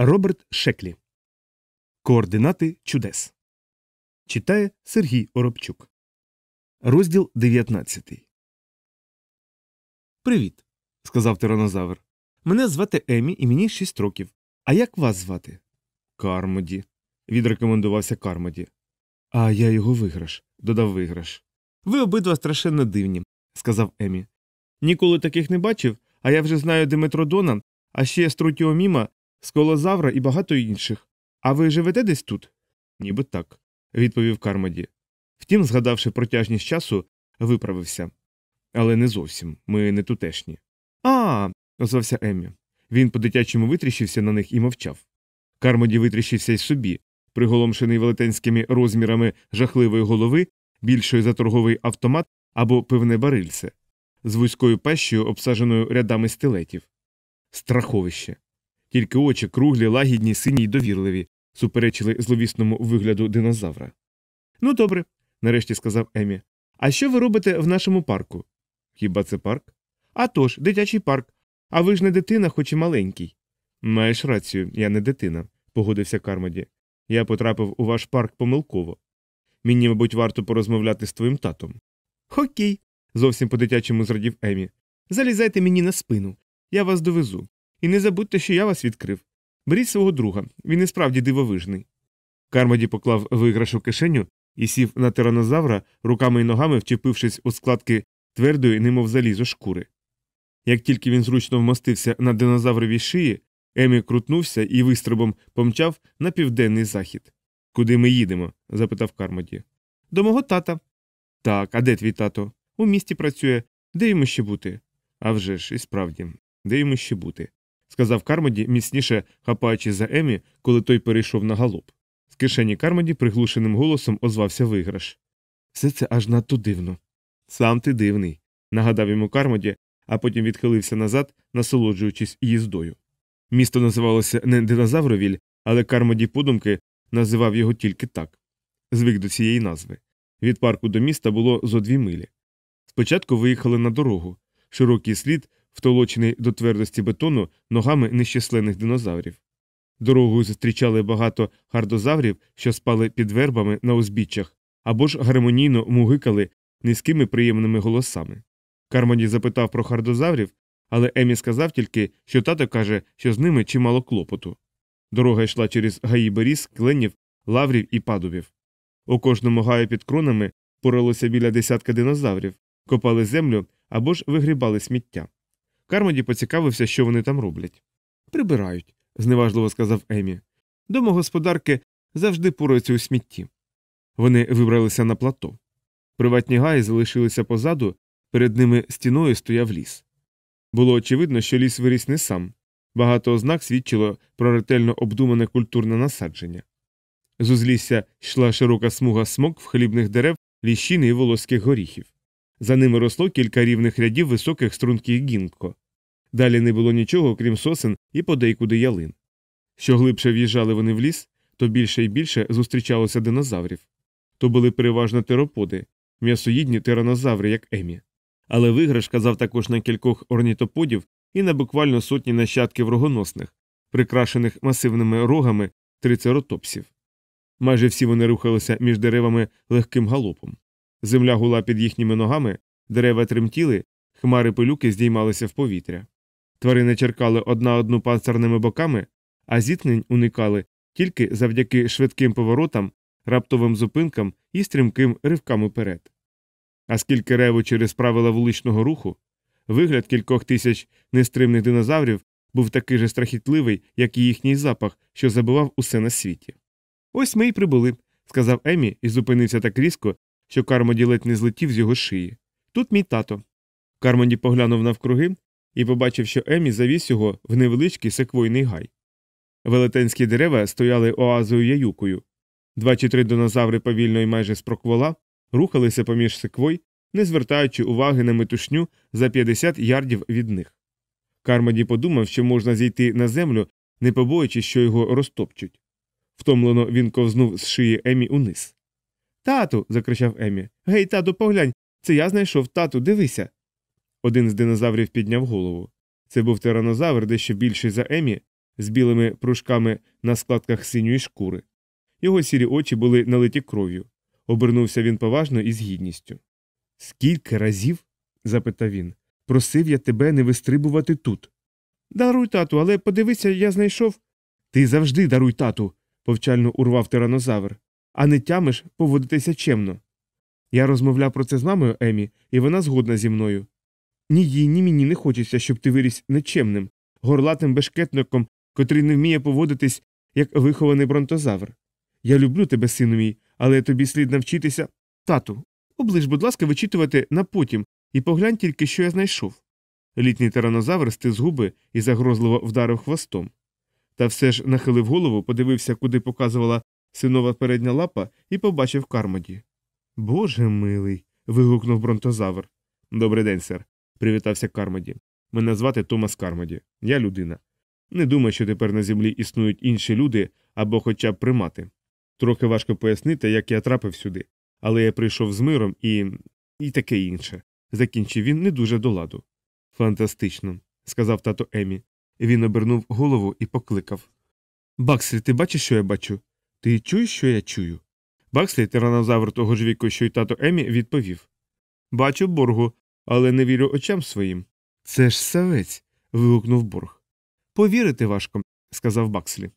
Роберт Шеклі. Координати чудес. Читає Сергій Оробчук. Розділ 19. Привіт. сказав тиранозавр. Мене звати Емі і мені 6 років. А як вас звати? Кармоді. відрекомендувався Кармоді. А я його виграш, додав виграш. Ви обидва страшенно дивні, сказав Емі. Ніколи таких не бачив, а я вже знаю Диметродона, а ще Струтіоміма сколозавра і багато інших. А ви живете десь тут? Ніби так, відповів Кармоді. Втім, згадавши протяжність часу, виправився. Але не зовсім ми не тутешні. А. озвався Еммі. Він по дитячому витріщився на них і мовчав. Кармоді витріщився й собі, приголомшений велетенськими розмірами жахливої голови, більшої за торговий автомат або пивне барильце, з вузькою пещею, обсаженою рядами стилетів. Страховище. Тільки очі круглі, лагідні, сині й довірливі, суперечили зловісному вигляду динозавра. Ну, добре, нарешті сказав Емі. А що ви робите в нашому парку? Хіба це парк? «А тож, дитячий парк. А ви ж не дитина, хоч і маленький. Маєш рацію, я не дитина, погодився Кармоді. Я потрапив у ваш парк помилково. Мені, мабуть, варто порозмовляти з твоїм татом. Хокей, зовсім по дитячому зрадів Емі. Залізайте мені на спину. Я вас довезу. І не забудьте, що я вас відкрив. Беріть свого друга, він і справді дивовижний. Кармоді поклав виграш у кишеню і сів на тиранозавра, руками й ногами вчепившись у складки твердої, немов залізо шкури. Як тільки він зручно вмостився на динозавровій шиї, Емі крутнувся і вистрибом помчав на південний захід. Куди ми їдемо? запитав Кармоді. До мого тата. Так, а де твій тато? У місті працює. Де йому ще бути? «А вже ж, і справді, де йому ще бути? Сказав Кармоді, міцніше хапаючи за Емі, коли той перейшов на галоп. З кишені Кармоді приглушеним голосом озвався виграш. Все це аж надто дивно. Сам ти дивний, нагадав йому Кармоді, а потім відхилився назад, насолоджуючись їздою. Місто називалося не Динозавровіль, але Кармоді подумки називав його тільки так. Звик до цієї назви. Від парку до міста було зо дві милі. Спочатку виїхали на дорогу, широкий слід втолочений до твердості бетону ногами нещисленних динозаврів. Дорогою зустрічали багато хардозаврів, що спали під вербами на узбіччях, або ж гармонійно мугикали низькими приємними голосами. Кармоді запитав про хардозаврів, але Емі сказав тільки, що тато каже, що з ними чимало клопоту. Дорога йшла через гаї беріз, кленів, лаврів і падубів. У кожному гаю під кронами поралося біля десятка динозаврів, копали землю або ж вигрібали сміття. Кармоді поцікавився, що вони там роблять. Прибирають, зневажливо сказав Емі. Домогосподарки завжди пораються у смітті. Вони вибралися на плато. Приватні гаї залишилися позаду, перед ними стіною стояв ліс. Було очевидно, що ліс виріс не сам. Багато ознак свідчило про ретельно обдумане культурне насадження. З узлісся йшла широка смуга смок в хлібних дерев, ліщини і волоських горіхів. За ними росло кілька рівних рядів високих струнких гінко. Далі не було нічого, крім сосен і подейкуди ялин. Що глибше в'їжджали вони в ліс, то більше і більше зустрічалося динозаврів. То були переважно тероподи, м'ясоїдні тиранозаври, як Емі. Але виграш казав також на кількох орнітоподів і на буквально сотні нащадків рогоносних, прикрашених масивними рогами трицеротопсів. Майже всі вони рухалися між деревами легким галопом. Земля гула під їхніми ногами, дерева тремтіли, хмари пилюки здіймалися в повітря. Тварини черкали одна одну панцерними боками, а зіткнень уникали тільки завдяки швидким поворотам, раптовим зупинкам і стрімким ривкам уперед. А скільки реву через правила вуличного руху, вигляд кількох тисяч нестримних динозаврів був такий же страхітливий, як і їхній запах, що забував усе на світі. Ось ми й прибули, сказав Емі і зупинився так різко, що Кармоді ледь не злетів з його шиї. Тут мій тато. Кармоді поглянув навкруги і побачив, що Емі завіз його в невеличкий секвойний гай. Велетенські дерева стояли оазою яюкою. Два чи три динозаври повільно і майже спроквола рухалися поміж секвой, не звертаючи уваги на метушню за 50 ярдів від них. Кармоді подумав, що можна зійти на землю, не побоюючись, що його розтопчуть. Втомлено він ковзнув з шиї Емі униз. Тату. закричав Емі. Гей, тату, поглянь. Це я знайшов тату, дивися. Один з динозаврів підняв голову. Це був тиранозавр, дещо більший за Емі, з білими пружками на складках синьої шкури. Його сірі очі були налиті кров'ю. Обернувся він поважно і з гідністю. Скільки разів? запитав він. Просив я тебе не вистрибувати тут. Даруй, тату, але подивися, я знайшов. Ти завжди даруй тату, повчально урвав тиранозавр, а не тямиш поводитися чемно. Я розмовляв про це з мамою Емі, і вона згодна зі мною. Ні їй, ні мені не хочеться, щоб ти виріс нечемним, горлатим бешкетником, котрий не вміє поводитись, як вихований бронтозавр. Я люблю тебе, сину мій, але тобі слід навчитися. Тату, оближ, будь ласка, вичитувати на потім, і поглянь тільки, що я знайшов. Літній тиранозавр стис губи і загрозливо вдарив хвостом. Та все ж нахилив голову, подивився, куди показувала синова передня лапа, і побачив кармоді. Боже милий. вигукнув бронтозавр. Добрий день, сер. привітався Кармоді. Мене звати Томас Кармоді. Я людина. Не думаю, що тепер на землі існують інші люди або хоча б примати. Трохи важко пояснити, як я трапив сюди, але я прийшов з миром і. і таке інше. Закінчив він не дуже до ладу. Фантастично, сказав тато Емі. Він обернув голову і покликав. Бакслі, ти бачиш, що я бачу? Ти чуєш, що я чую? Бакслі, тиранозавр того ж віку, що й тато Емі, відповів Бачу боргу, але не вірю очам своїм. Це ж савець. вигукнув борг. Повірити важко, сказав Бакслі.